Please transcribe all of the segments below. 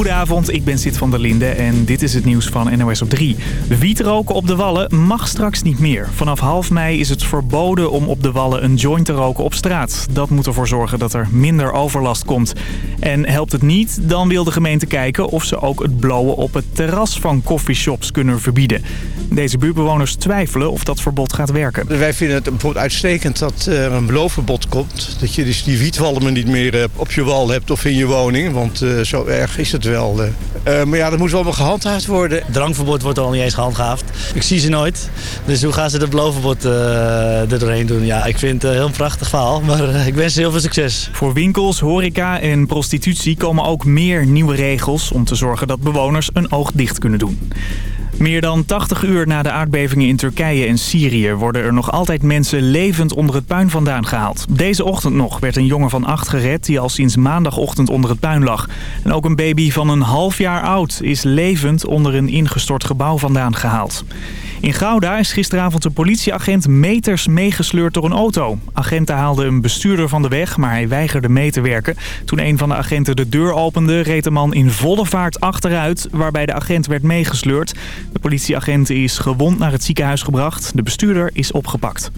Goedenavond, ik ben Sid van der Linde en dit is het nieuws van NOS op 3. Wietroken op de Wallen mag straks niet meer. Vanaf half mei is het verboden om op de Wallen een joint te roken op straat. Dat moet ervoor zorgen dat er minder overlast komt. En helpt het niet, dan wil de gemeente kijken of ze ook het blowen op het terras van coffeeshops kunnen verbieden. Deze buurtbewoners twijfelen of dat verbod gaat werken. Wij vinden het bijvoorbeeld uitstekend dat er een beloofverbod komt. Dat je dus die wietwalmen niet meer eh, op je wal hebt of in je woning. Want uh, zo erg is het. Uh, maar ja, dat moet wel maar gehandhaafd worden. Drankverbod wordt al niet eens gehandhaafd. Ik zie ze nooit. Dus hoe gaan ze het beloofverbod uh, er doorheen doen? Ja, ik vind het een heel prachtig verhaal. Maar ik wens ze heel veel succes. Voor winkels, horeca en prostitutie komen ook meer nieuwe regels... om te zorgen dat bewoners een oog dicht kunnen doen. Meer dan 80 uur na de aardbevingen in Turkije en Syrië... worden er nog altijd mensen levend onder het puin vandaan gehaald. Deze ochtend nog werd een jongen van acht gered... die al sinds maandagochtend onder het puin lag. En ook een baby van een half jaar oud is levend onder een ingestort gebouw vandaan gehaald. In Gouda is gisteravond een politieagent meters meegesleurd door een auto. Agenten haalden een bestuurder van de weg, maar hij weigerde mee te werken. Toen een van de agenten de deur opende, reed de man in volle vaart achteruit... waarbij de agent werd meegesleurd. De politieagent is gewond naar het ziekenhuis gebracht. De bestuurder is opgepakt.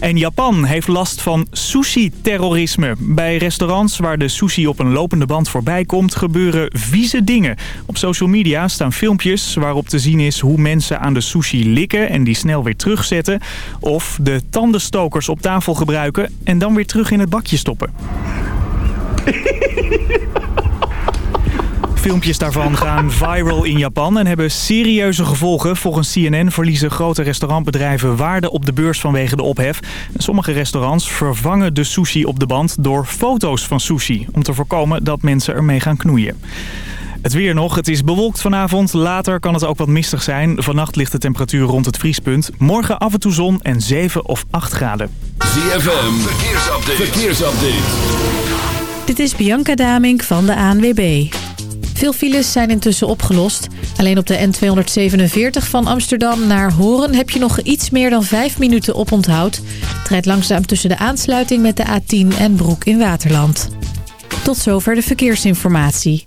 En Japan heeft last van sushi-terrorisme. Bij restaurants waar de sushi op een lopende band voorbij komt... gebeuren vieze dingen. Op social media staan filmpjes waarop te zien is hoe mensen aan de sushi likken en die snel weer terugzetten. Of de tandenstokers op tafel gebruiken en dan weer terug in het bakje stoppen. Filmpjes daarvan gaan viral in Japan en hebben serieuze gevolgen. Volgens CNN verliezen grote restaurantbedrijven waarde op de beurs vanwege de ophef. sommige restaurants vervangen de sushi op de band door foto's van sushi... om te voorkomen dat mensen ermee gaan knoeien. Het weer nog. Het is bewolkt vanavond. Later kan het ook wat mistig zijn. Vannacht ligt de temperatuur rond het vriespunt. Morgen af en toe zon en 7 of 8 graden. ZFM. Verkeersupdate. Verkeersupdate. Dit is Bianca Damink van de ANWB. Veel files zijn intussen opgelost. Alleen op de N247 van Amsterdam naar Horen heb je nog iets meer dan 5 minuten op onthoud. Het rijdt langzaam tussen de aansluiting met de A10 en Broek in Waterland. Tot zover de verkeersinformatie.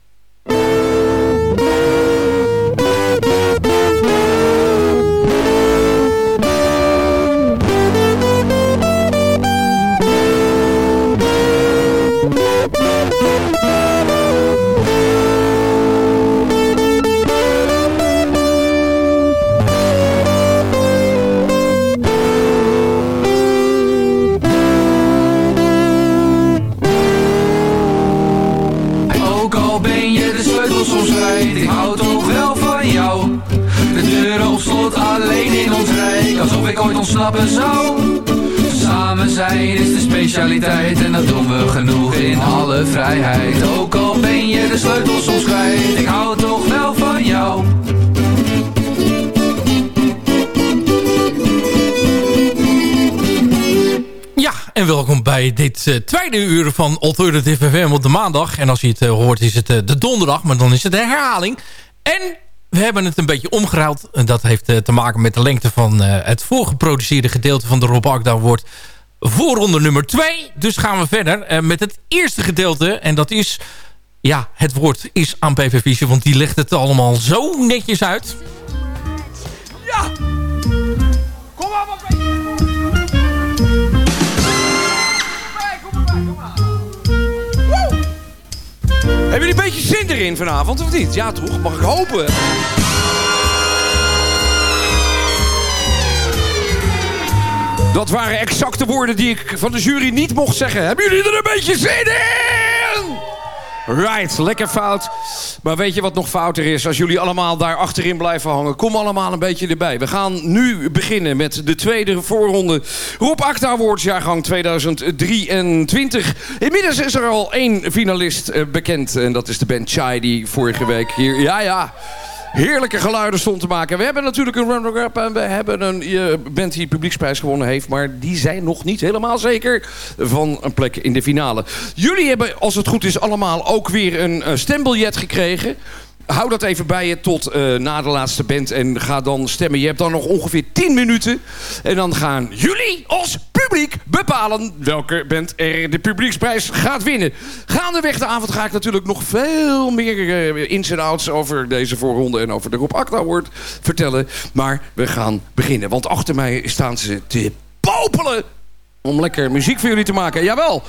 Zou Samen zijn is de specialiteit En dat doen we genoeg in alle vrijheid Ook al ben je de sleutel soms kwijt Ik hou toch wel van jou Ja, en welkom bij dit uh, tweede uur van Alternative FM op de maandag. En als je het uh, hoort is het uh, de donderdag, maar dan is het de herhaling. En we hebben het een beetje omgeruild. En dat heeft eh, te maken met de lengte van uh, het voorgeproduceerde gedeelte van de Rob Akda wordt voorronde nummer 2. Dus gaan we verder uh, met het eerste gedeelte. En dat is, ja, het woord is aan PV want die legt het allemaal zo netjes uit. Ja! Kom maar, maar Hebben jullie een beetje zin erin vanavond, of niet? Ja toch, mag ik hopen. Dat waren exacte woorden die ik van de jury niet mocht zeggen. Hebben jullie er een beetje zin in? Right, lekker fout. Maar weet je wat nog fouter is? Als jullie allemaal daar achterin blijven hangen, kom allemaal een beetje erbij. We gaan nu beginnen met de tweede voorronde Rob Acta Awards jaargang 2023. Inmiddels is er al één finalist eh, bekend. En dat is de band Chai die vorige week hier... Ja, ja heerlijke geluiden stond te maken. We hebben natuurlijk een runner-up en we hebben een uh, band die publieksprijs gewonnen heeft. Maar die zijn nog niet helemaal zeker van een plek in de finale. Jullie hebben, als het goed is, allemaal ook weer een stembiljet gekregen. Hou dat even bij je tot eh, na de laatste band en ga dan stemmen. Je hebt dan nog ongeveer 10 minuten. En dan gaan jullie als publiek bepalen welke band er de publieksprijs gaat winnen. Gaandeweg de avond ga ik natuurlijk nog veel meer uh, ins en outs over deze voorronde en over de Rob Akda Award vertellen. Maar we gaan beginnen, want achter mij staan ze te popelen om lekker muziek voor jullie te maken. Jawel,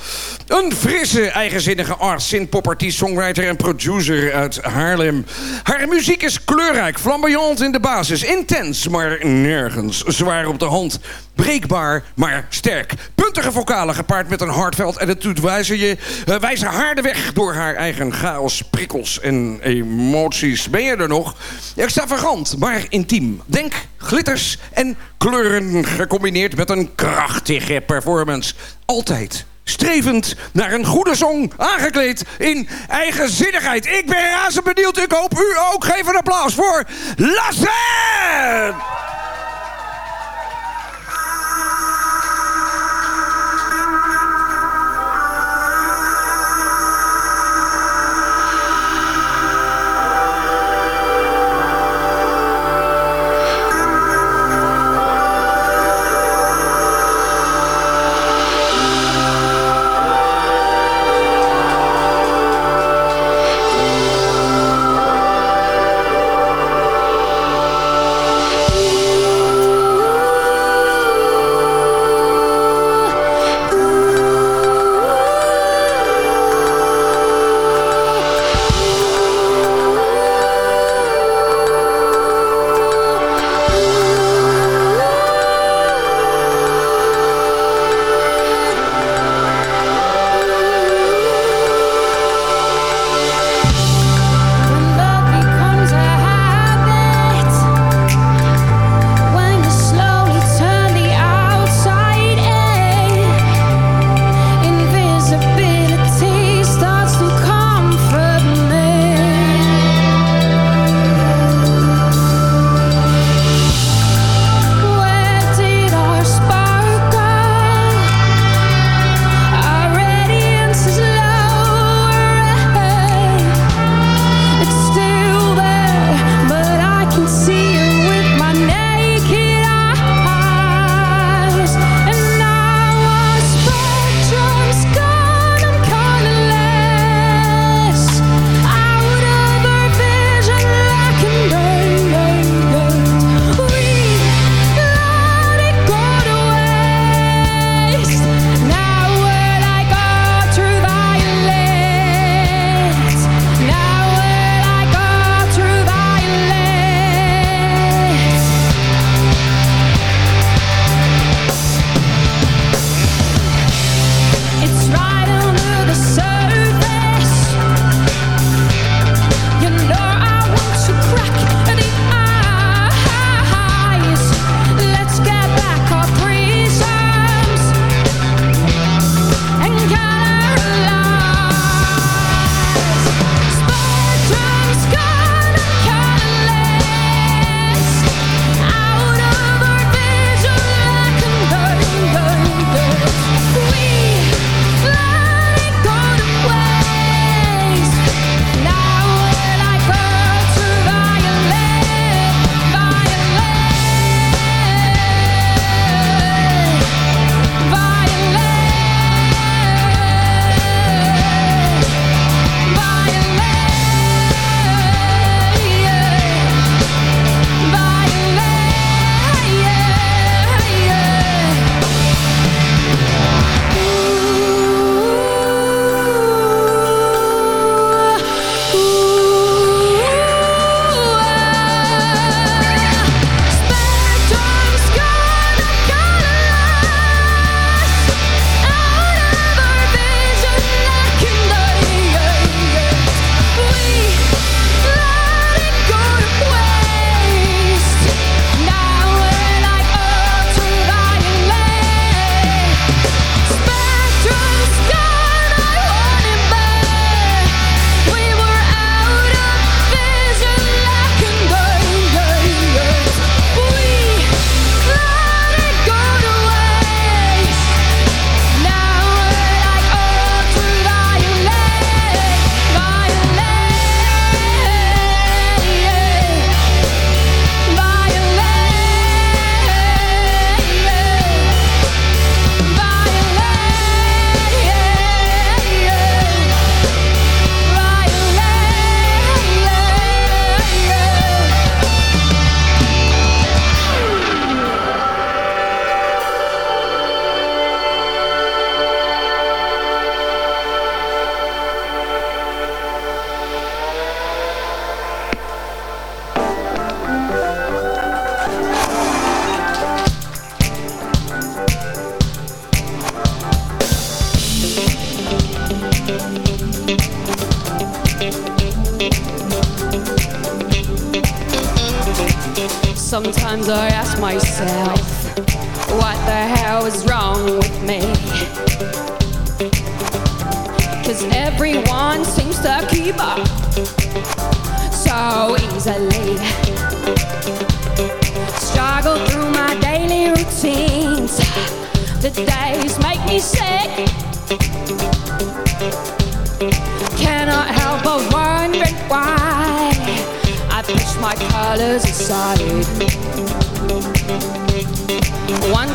een frisse, eigenzinnige arts, synth-popartiest, songwriter en producer uit Haarlem. Haar muziek is kleurrijk, flamboyant in de basis, intens, maar nergens zwaar op de hand. Breekbaar, maar sterk. Puntige vocalen gepaard met een hardveld attitude wijzen, je, uh, wijzen haar de weg door haar eigen chaos, prikkels en emoties. Ben je er nog? Extravagant, maar intiem. Denk glitters en kleuren gecombineerd met een krachtige performance. Altijd strevend naar een goede song, aangekleed in eigenzinnigheid. Ik ben razend benieuwd, ik hoop u ook. Geef een applaus voor Lasse!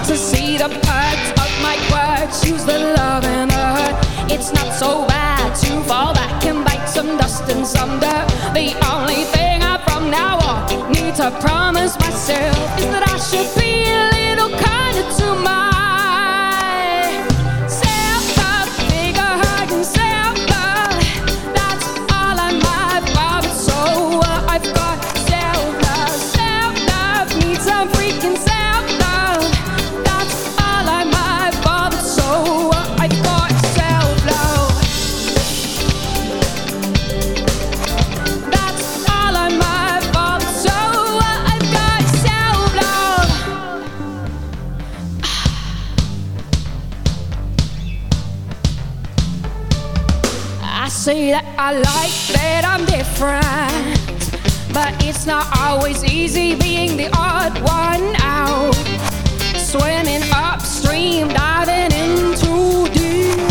To see the parts of my words, use the love and the hurt. It's not so bad to fall back and bite some dust and some dirt. The only thing I from now on need to promise myself is that I should be I like that I'm different, but it's not always easy being the odd one out. Swimming upstream, diving into deep,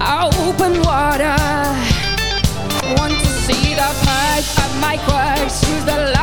open water. Want to see the part of my quirks, love the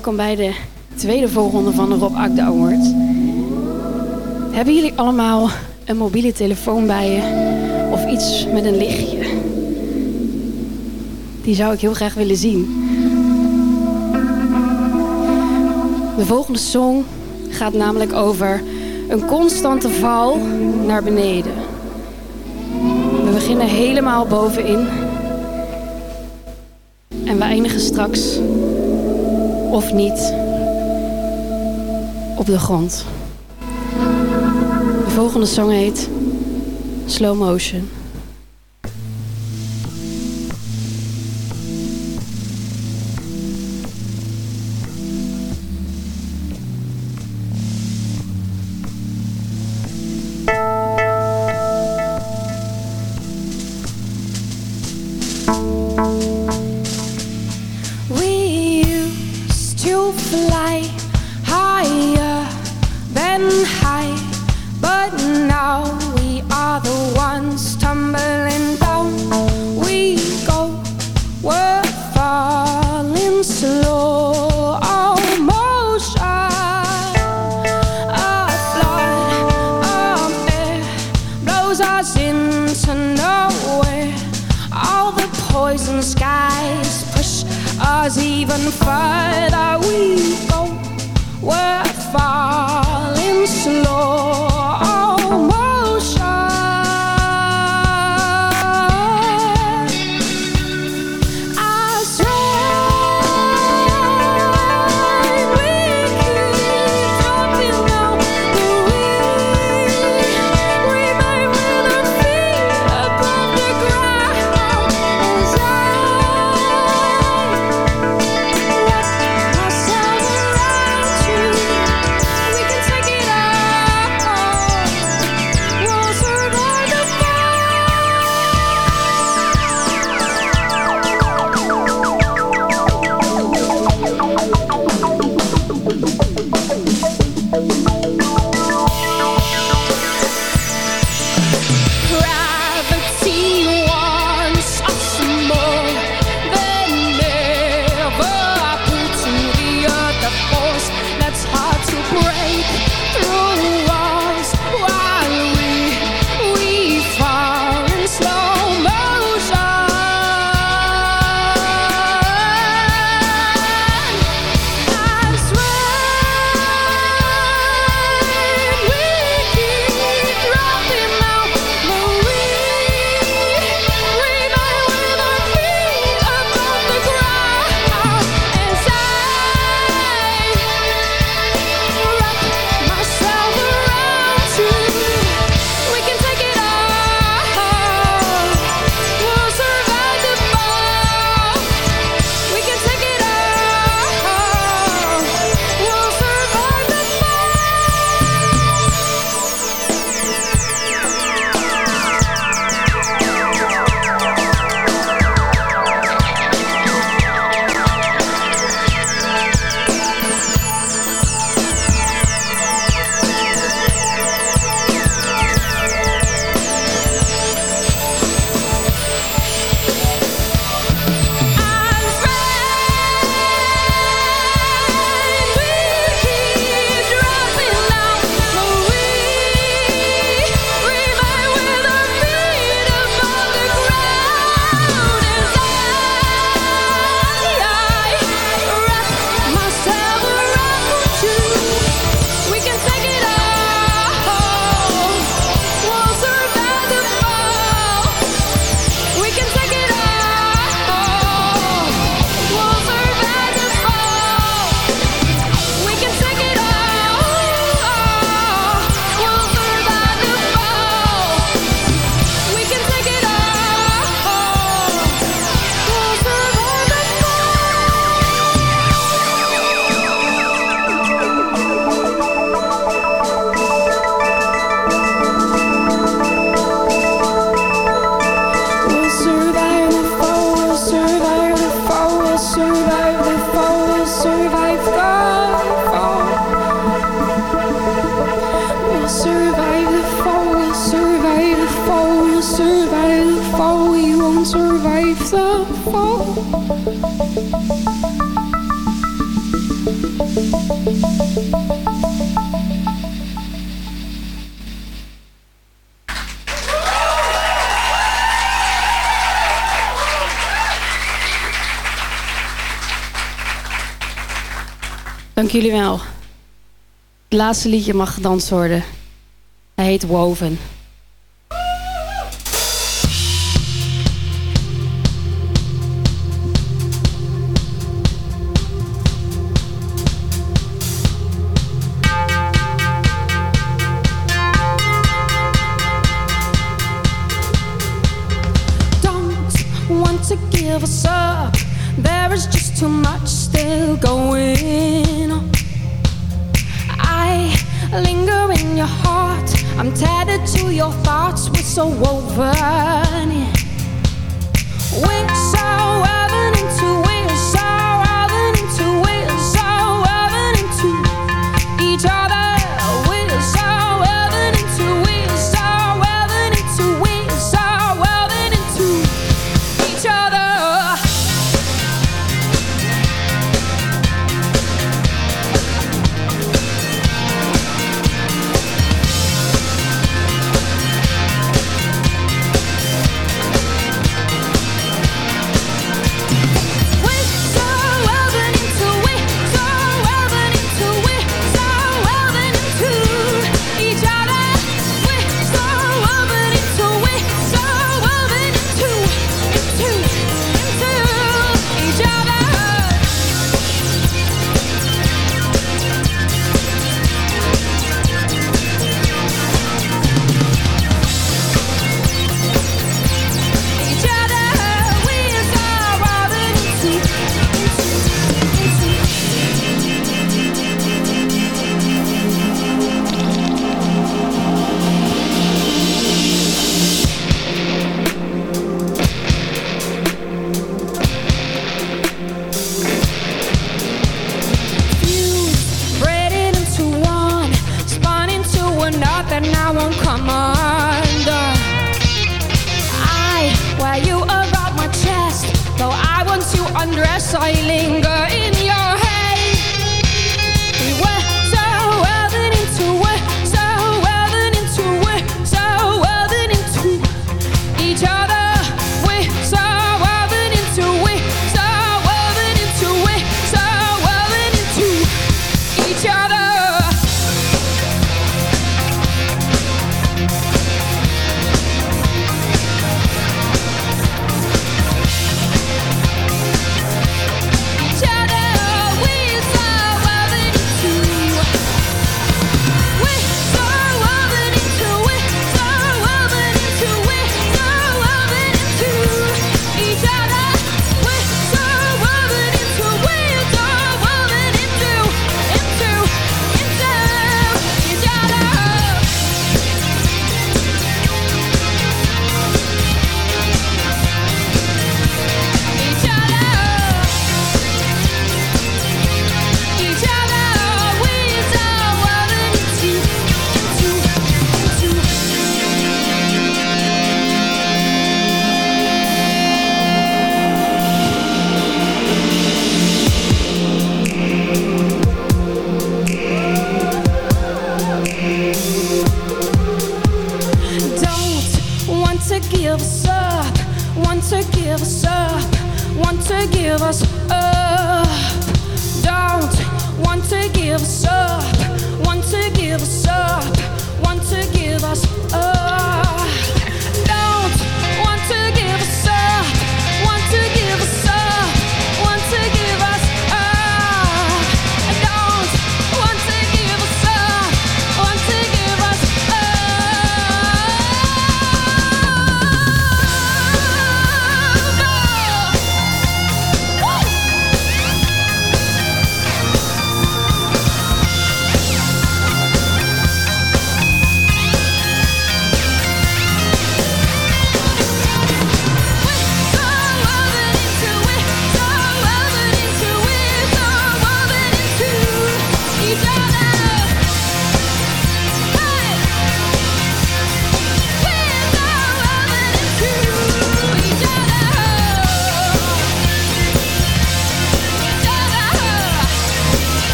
Welkom bij de tweede voorronde van de Rob Akda Award. Hebben jullie allemaal een mobiele telefoon bij je of iets met een lichtje? Die zou ik heel graag willen zien. De volgende song gaat namelijk over een constante val naar beneden. We beginnen helemaal bovenin en we eindigen straks, of niet, op de grond. De volgende song heet Slow Motion. dank jullie wel. Het laatste liedje mag gedanst worden. Hij heet Woven.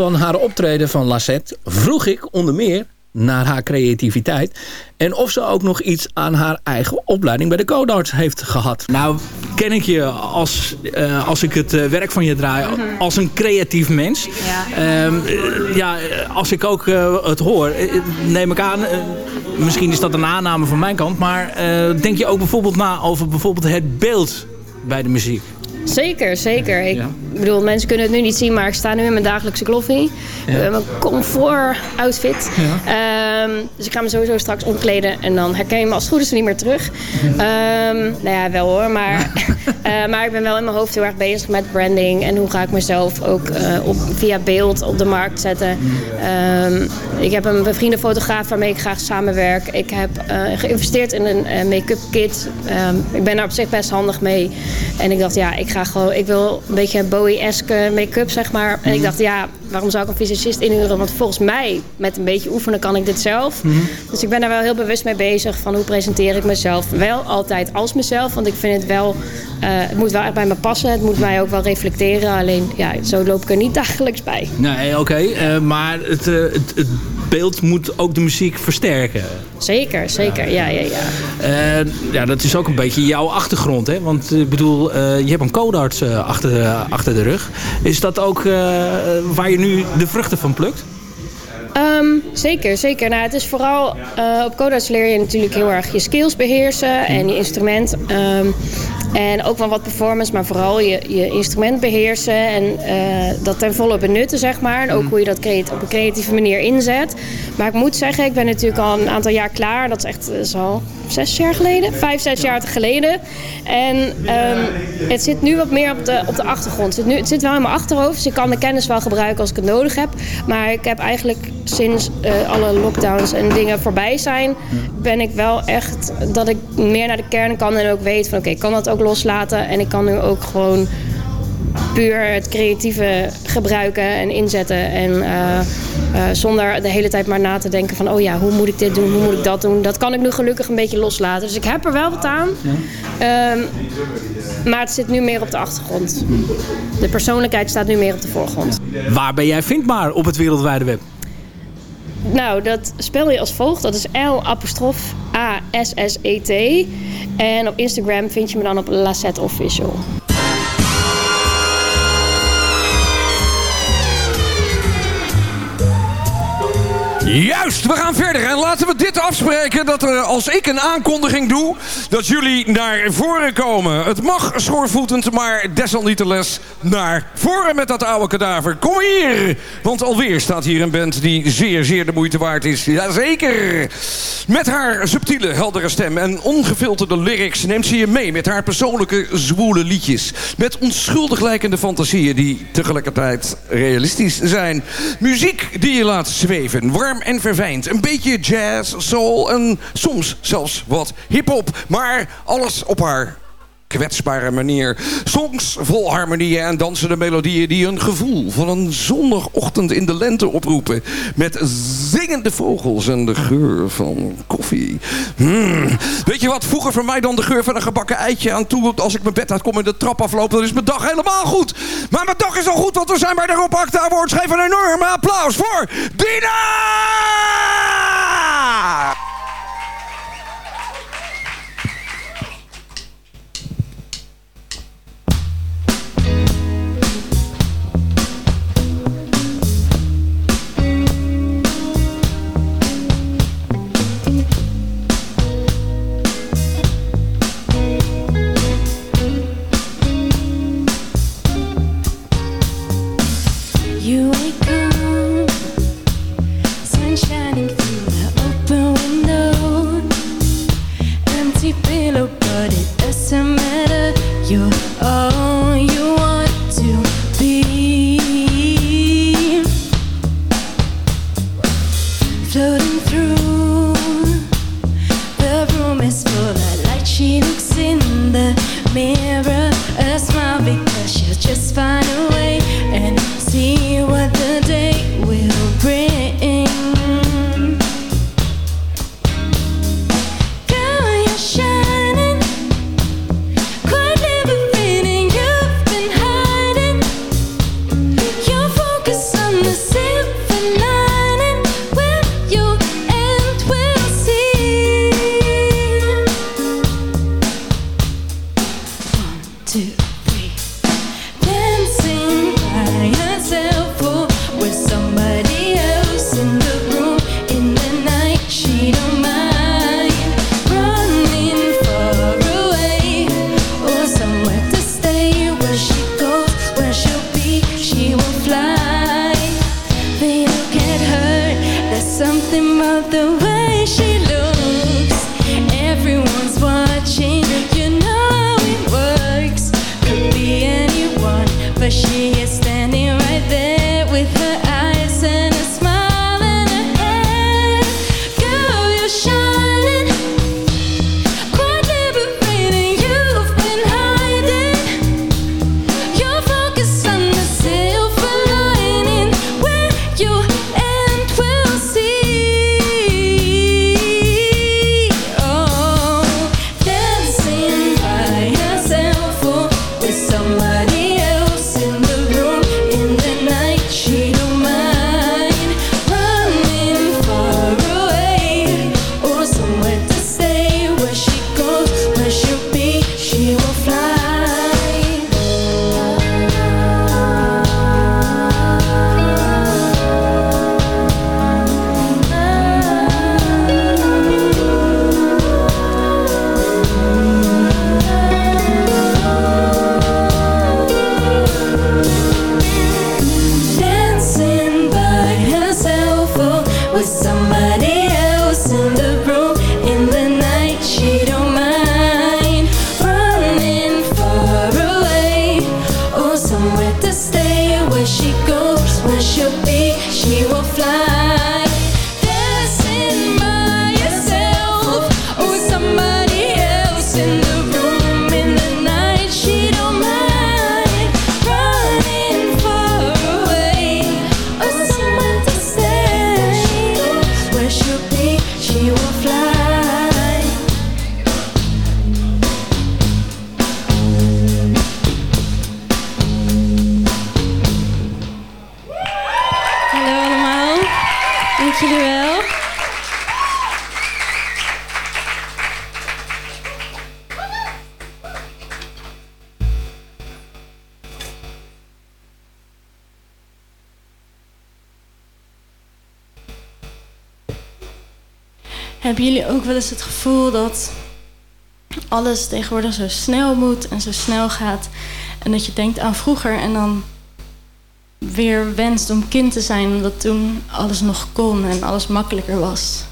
Van haar optreden van Lassette vroeg ik onder meer naar haar creativiteit. En of ze ook nog iets aan haar eigen opleiding bij de Codarts heeft gehad. Nou ken ik je als, eh, als ik het eh, werk van je draai als een creatief mens. Ja. Ehm, eh, ja, als ik ook het hoor, neem ik aan... misschien is dat een aanname van mijn kant... maar eh, denk je ook bijvoorbeeld na over bijvoorbeeld het beeld bij de muziek? Zeker, zeker. Ik bedoel, mensen kunnen het nu niet zien, maar ik sta nu in mijn dagelijkse kloffie. Eh, mijn comfort outfit. Ehm, dus ik ga me sowieso straks omkleden en dan herken je me als het goed is niet meer terug. Ehm, nou ja, wel hoor, maar, eh, maar ik ben wel in mijn hoofd heel erg bezig met branding en hoe ga ik mezelf ook eh, op, via beeld op de markt zetten. Ehm, ik heb een bevriende fotograaf waarmee ik graag samenwerk. Ik heb geïnvesteerd in een make-up kit. Ik ben daar op zich best handig mee. En ik dacht, ja, ik ga gewoon, ik wil een beetje Bowie-esque make-up, zeg maar. En ik dacht, ja, waarom zou ik een visagist inhuren? Want volgens mij, met een beetje oefenen, kan ik dit zelf. Dus ik ben daar wel heel bewust mee bezig van hoe presenteer ik mezelf. Wel altijd als mezelf, want ik vind het wel, eh, het moet wel echt bij me passen. Het moet mij ook wel reflecteren. Alleen, ja, zo loop ik er niet dagelijks bij. Nee, oké. eh, maar het, eh, het, het beeld moet ook de muziek versterken. Zeker, zeker. Ja, ja, ja. Eh, ja, dat is ook een beetje jouw achtergrond, hè? Want eh, ik bedoel, eh, je hebt een codarts eh, achter, achter de rug. Is dat ook waar je nu de vruchten van plukt? Ehm, zeker, zeker. Nou, het is vooral eh, op Codas leer je natuurlijk heel erg je skills beheersen en je instrument. Ehm, En ook wel wat performance, maar vooral je, je instrument beheersen en eh, dat ten volle benutten, zeg maar. En ook hoe je dat op een creatieve manier inzet. Maar ik moet zeggen, ik ben natuurlijk al een aantal jaar klaar. Dat is echt dat is al zes jaar geleden, vijf, zes jaar geleden. En ehm, het zit nu wat meer op de, op de achtergrond. Het zit, nu, het zit wel in mijn achterhoofd, dus ik kan mijn kennis wel gebruiken als ik het nodig heb. Maar ik heb eigenlijk sinds eh, alle lockdowns en dingen voorbij zijn, ben ik wel echt dat ik meer naar de kern kan en ook weet van oké, ik kan dat ook loslaten. En ik kan nu ook gewoon puur het creatieve gebruiken en inzetten. En eh, eh, zonder de hele tijd maar na te denken van... oh ja, hoe moet ik dit doen, hoe moet ik dat doen? Dat kan ik nu gelukkig een beetje loslaten. Dus ik heb er wel wat aan. Ehm, maar het zit nu meer op de achtergrond. De persoonlijkheid staat nu meer op de voorgrond. Waar ben jij vindbaar op het wereldwijde web? Nou, dat spel je als volgt. Dat is L apostrof A S S E T. En op Instagram vind je me dan op Lassette Official. Juist, we gaan verder. En laten we dit afspreken dat er, als ik een aankondiging doe, dat jullie naar voren komen. Het mag schoorvoetend, maar desalniettemin naar voren met dat oude kadaver. Kom hier! Want alweer staat hier een band die zeer, zeer de moeite waard is. Jazeker! Met haar subtiele, heldere stem en ongefilterde lyrics neemt ze je mee met haar persoonlijke zwoele liedjes. Met onschuldig lijkende fantasieën die tegelijkertijd realistisch zijn. Muziek die je laat zweven, warm en verfijnd. Een beetje jazz, soul en soms zelfs wat hip-hop. Maar alles op haar kwetsbare manier. Songs vol harmonieën en dansende melodieën die een gevoel van een zondagochtend in de lente oproepen. Met zingende vogels en de geur van koffie. Hmm. Weet je wat vroeger voor mij dan de geur van een gebakken eitje aan toe als ik mijn bed uitkom en de trap afloop, dan is mijn dag helemaal goed. Maar mijn dag is al goed, want we zijn bij de Rob Acta Awards. Geef een enorme applaus voor Dina! Hebben jullie ook wel eens het gevoel dat alles tegenwoordig zo snel moet en zo snel gaat. En dat je denkt aan vroeger en dan weer wenst om kind te zijn, omdat toen alles nog kon en alles makkelijker was.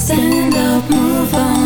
stand up, move on.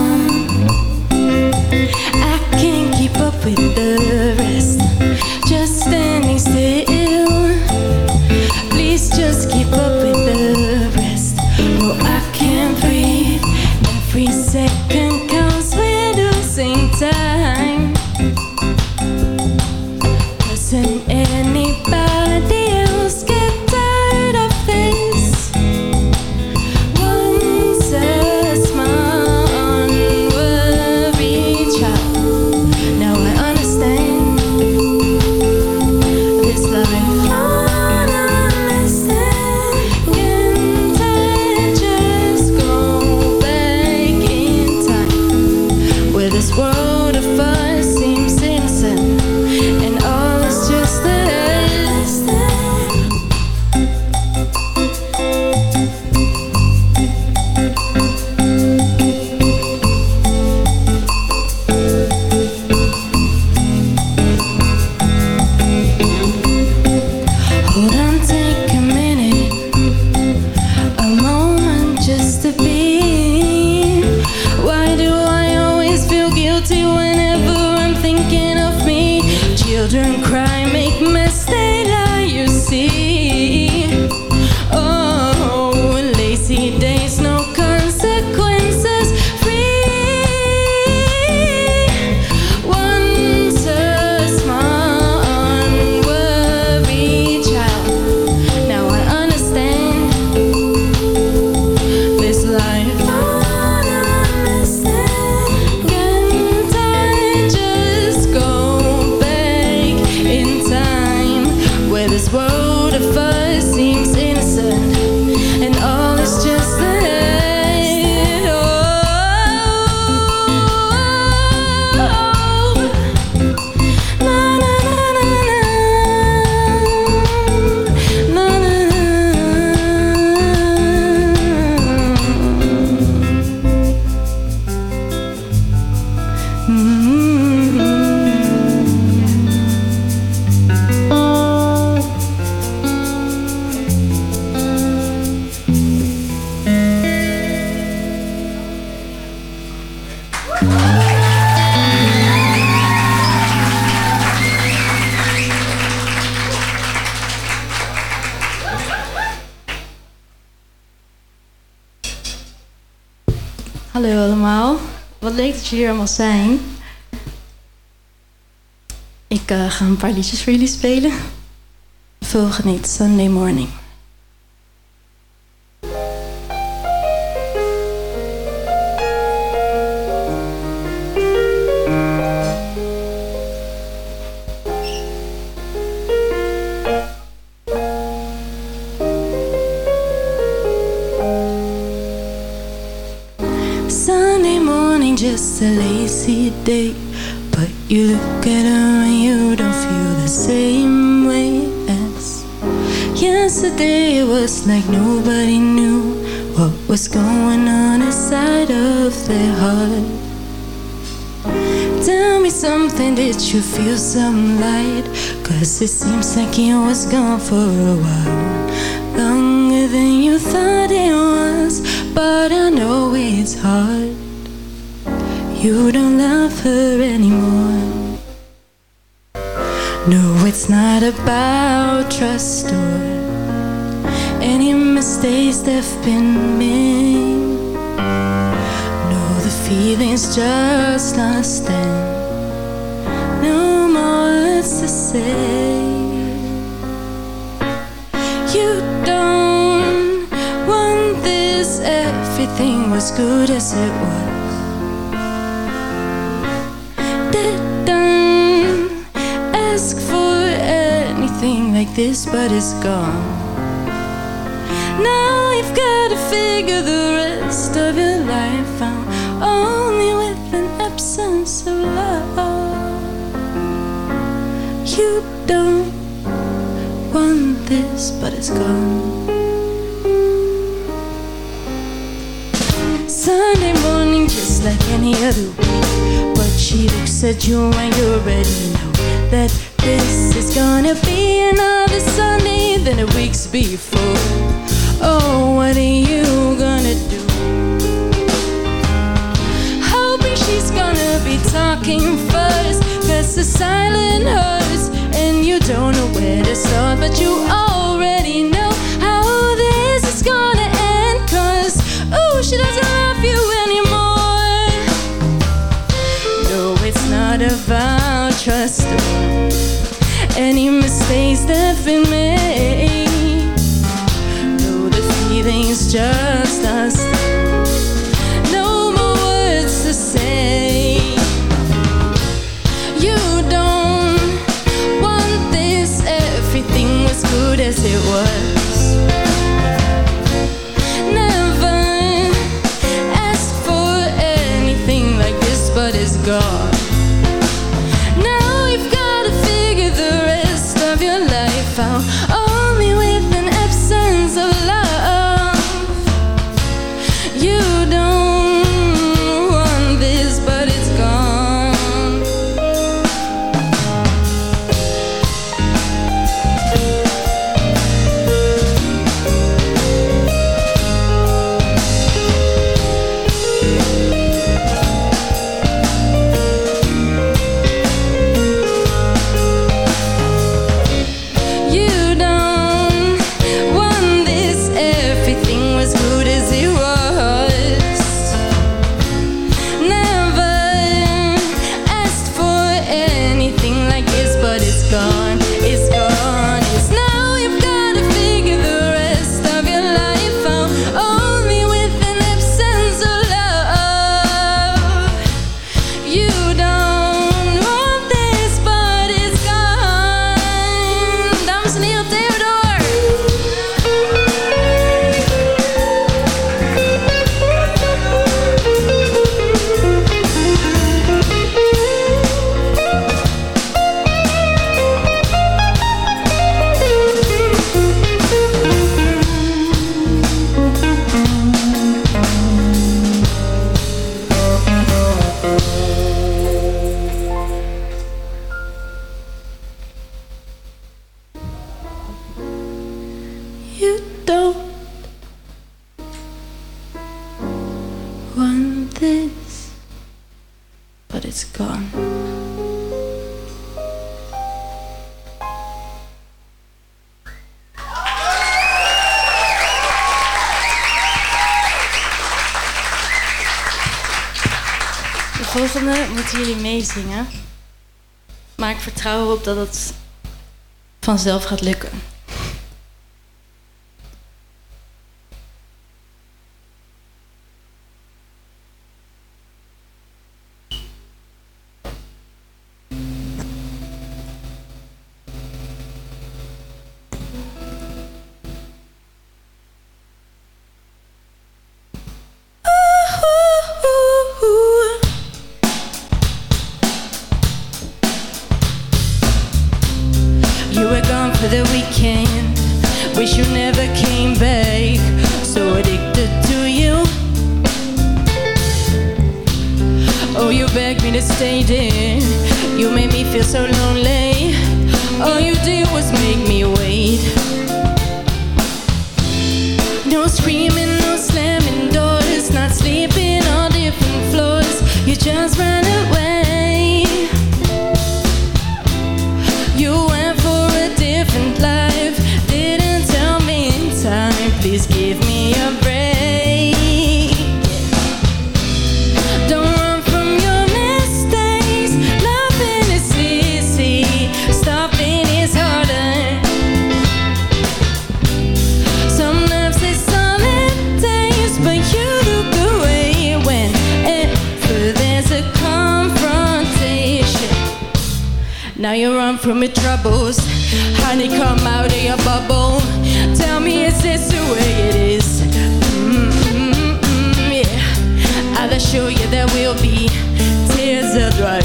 world dat jullie er allemaal zijn. Ik eh, ga een paar liedjes voor jullie spelen. Veel geniet, Sunday morning. did you feel some light? Cause it seems like you was gone for a while. Longer than you thought it was, but I know it's hard. You don't love her anymore. No, it's not about trust or any mistakes that've been made. No, the feeling's just lost then to say. You don't want this, everything was good as it was. Didn't ask for anything like this, but it's gone. Now you've got to figure the rest of your life out only with an absence of love. Don't want this, but it's gone. Sunday morning, just like any other week. But she looks at you and you already know that this is gonna be another Sunday than the weeks before. Oh, what are you gonna do? Hoping she's gonna be talking first, cause the silent you don't know where to start, but you already know how this is gonna end, cause ooh, she doesn't love you anymore. No, it's not about trust any mistakes that've been made. No, the feeling's just us. Want this, but it's gone. De volgende moeten jullie meezingen. Maar ik vertrouw erop dat het vanzelf gaat lukken. Honey, come out of your bubble. Tell me, is this the way it is? Mm mmm, yeah. I'll assure you there will be tears of dry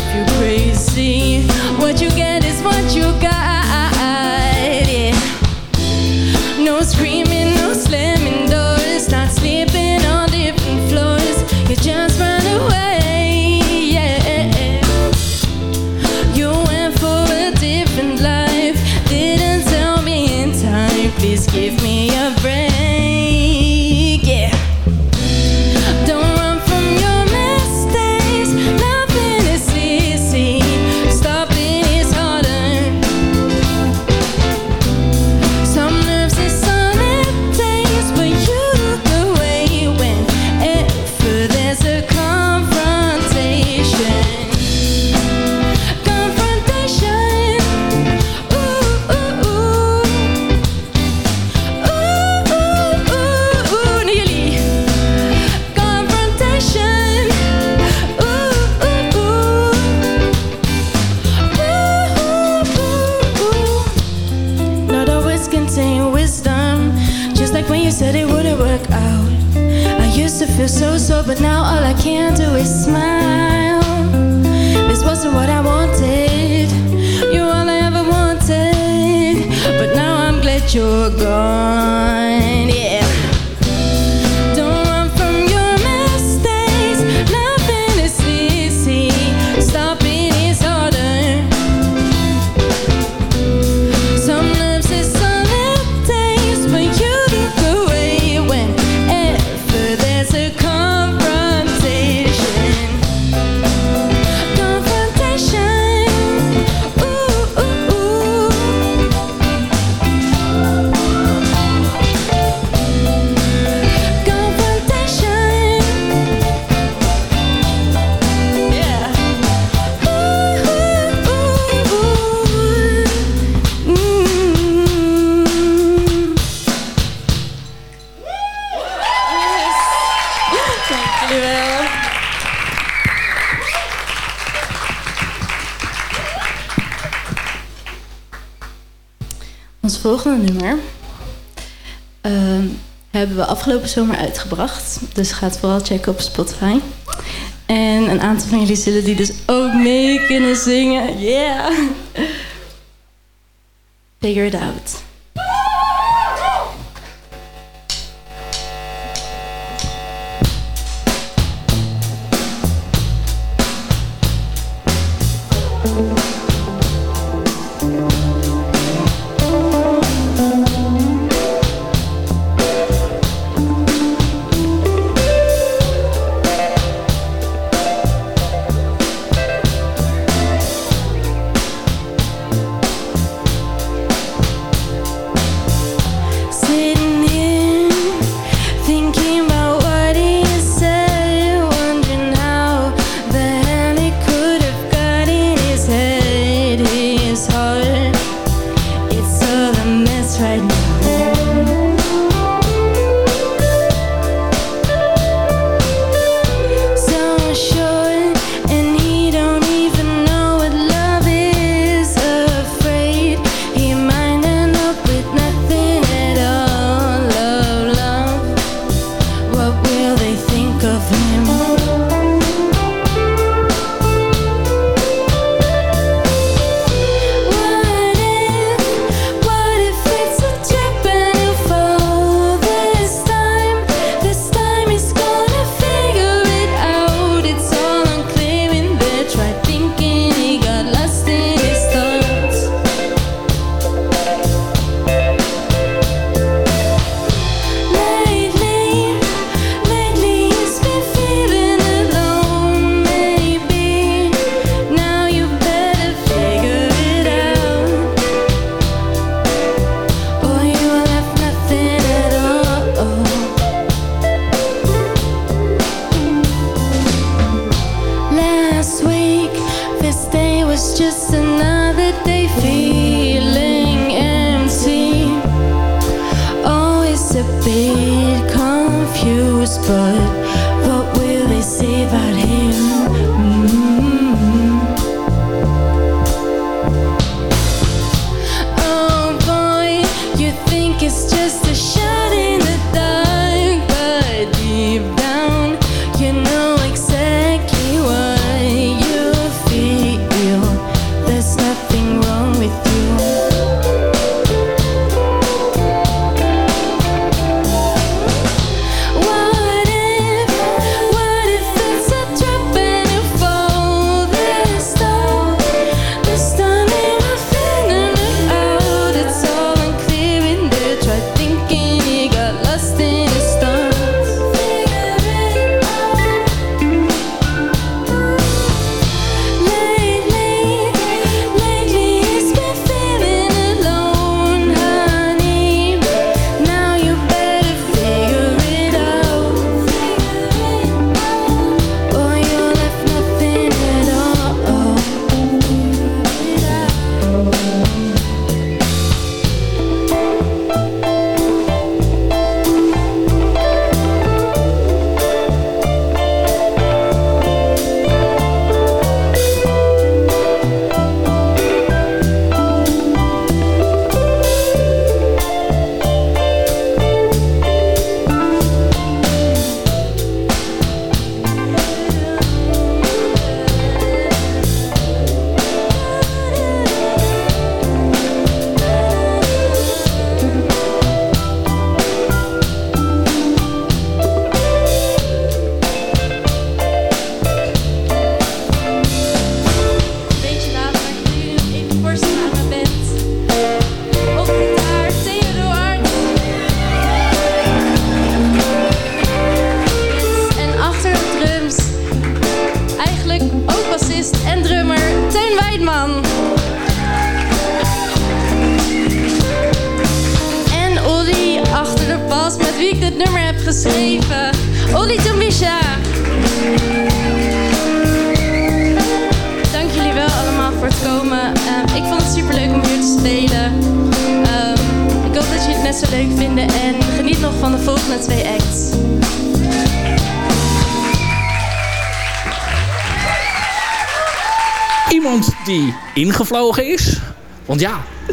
hebben we afgelopen zomer uitgebracht. Dus gaat vooral checken op Spotify. En een aantal van jullie zullen die dus ook mee kunnen zingen. Yeah! Figure it out.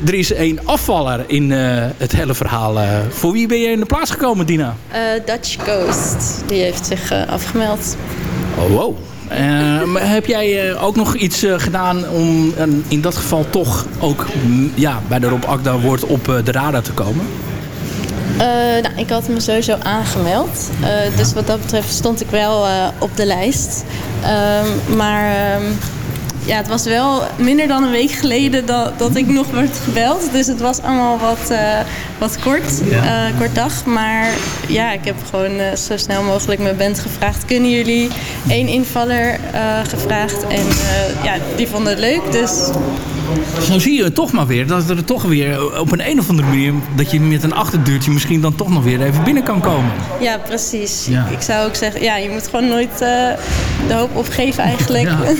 Er is een afvaller in eh, het hele verhaal. Eh, voor wie ben je in de plaats gekomen, Dina? Eh, Dutch Coast, die heeft zich afgemeld. Oh, wow. Heb jij ook nog iets gedaan om in dat geval toch ook mm, ja, bij de Rob Akda woord op de radar te komen? Nou, ik had me sowieso aangemeld. Dus wat dat betreft stond ik wel op de lijst. Ehm, maar ehm, ja, het was wel minder dan een week geleden dat, dat ik nog werd gebeld. Dus het was allemaal wat, eh, wat kort, eh, kort dag. Maar ja, ik heb gewoon eh, zo snel mogelijk mijn band gevraagd. Kunnen jullie één invaller gevraagd? En ja, die vonden het leuk. Dus Zo zie je toch maar weer dat er toch weer op een, een of andere manier... dat je met een achterdeurtje misschien dan toch nog weer even binnen kan komen. ja, precies. Ja. Ik zou ook zeggen, ja, je moet gewoon nooit eh, de hoop opgeven eigenlijk. Ja.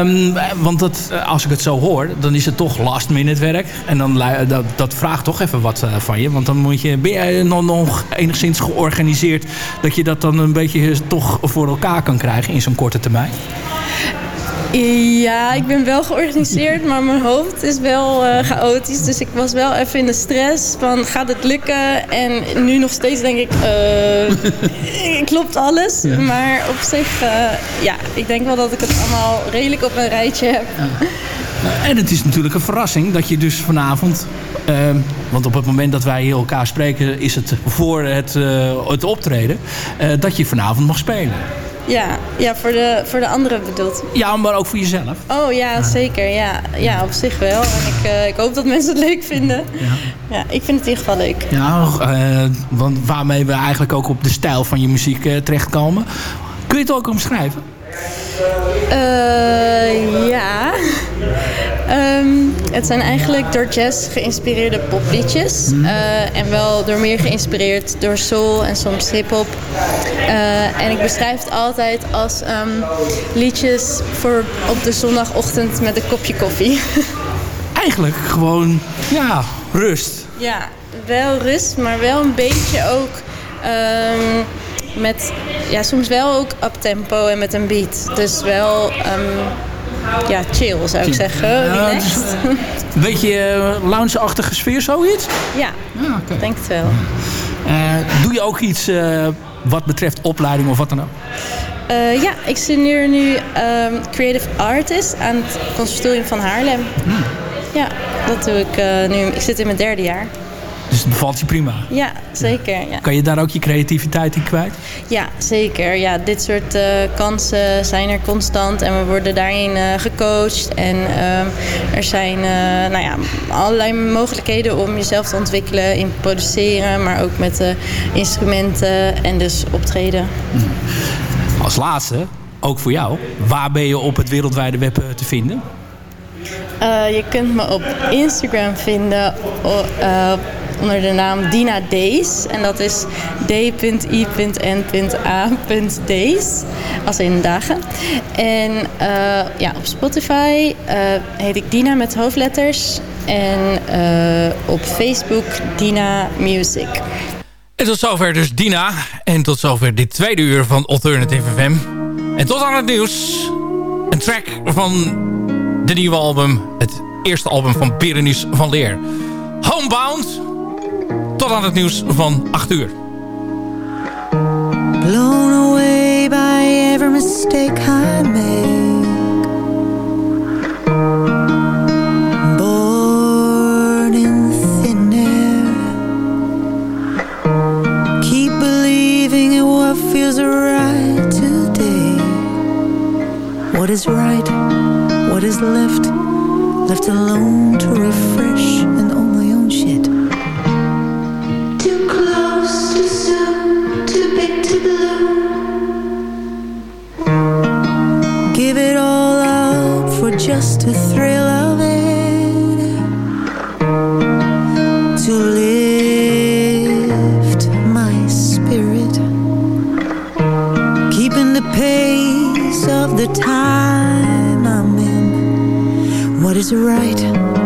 Ehm, want dat, eh, als ik het zo hoor, dan is het toch last minute werk. En dan, lu- dat, dat vraagt toch even wat eh, van je. Want dan moet je, ben jij nog, nog enigszins georganiseerd... dat je dat dan een beetje toch voor elkaar kan krijgen in zo'n korte termijn? Ja, ik ben wel georganiseerd, maar mijn hoofd is wel eh, chaotisch. Dus ik was wel even in de stress van gaat het lukken? En nu nog steeds denk ik, eh, klopt alles. Ja. Maar op zich, eh, ja, ik denk wel dat ik het allemaal redelijk op een rijtje heb. En het is natuurlijk een verrassing dat je dus vanavond... ehm, want op het moment dat wij hier elkaar spreken is het voor het, het optreden... dat je vanavond mag spelen. Ja, ja voor, de, voor de anderen bedoeld. Ja, maar ook voor jezelf. Oh ja, zeker. Ja, ja op zich wel. En ik, eh, ik hoop dat mensen het leuk vinden. Ja. ik vind het in ieder geval leuk. Ja, eh, want waarmee we eigenlijk ook op de stijl van je muziek eh, terechtkomen. Kun je het ook omschrijven? Eh, ja. Ehm, het zijn eigenlijk door jazz geïnspireerde popliedjes. Eh, en wel door meer geïnspireerd door soul en soms hip-hop. Eh, en ik beschrijf het altijd als ehm, liedjes voor op de zondagochtend met een kopje koffie. Eigenlijk gewoon, ja, rust. Ja, wel rust, maar wel een beetje ook ehm, met, ja, soms wel ook up tempo en met een beat. Dus wel, ehm, ja, chill zou ik zeggen. Ja, is. Een beetje eh, lounge-achtige sfeer, zoiets? Ja, ik denk het wel. Eh, doe je ook iets eh, wat betreft opleiding of wat dan ook? Ja, ik studeer nu ehm, Creative Artist aan het conservatorium van Haarlem. Ja, dat doe ik nu. Ik zit in mijn derde jaar. Dus het bevalt je prima. Ja, zeker. Ja. Kan je daar ook je creativiteit in kwijt? Ja, zeker. Ja, dit soort eh, kansen zijn er constant en we worden daarin eh, gecoacht. En ehm, er zijn eh, nou ja, allerlei mogelijkheden om jezelf te ontwikkelen in produceren, maar ook met instrumenten en dus optreden. Als laatste, ook voor jou. Waar ben je op het wereldwijde web eh, te vinden? Eh, je kunt me op Instagram vinden eh, onder de naam Dina Days. En dat is d.i.n.a.days. Als in dagen. En eh, ja, op Spotify eh, heet ik Dina met hoofdletters. En eh, op Facebook Dina Music. En tot zover dus Dina. En tot zover dit tweede uur van Alternative FM. En tot aan het nieuws. Een track van de nieuwe album. Het eerste album van Berenice van Leer. Homebound. Tot aan het nieuws van 8 uur. Blown away by every mistake I make. Born in thin air. Keep believing in what feels right today. What is right? What is left? Left alone to refresh just the thrill of it to lift my spirit, keeping the pace of the time I'm in. What is right?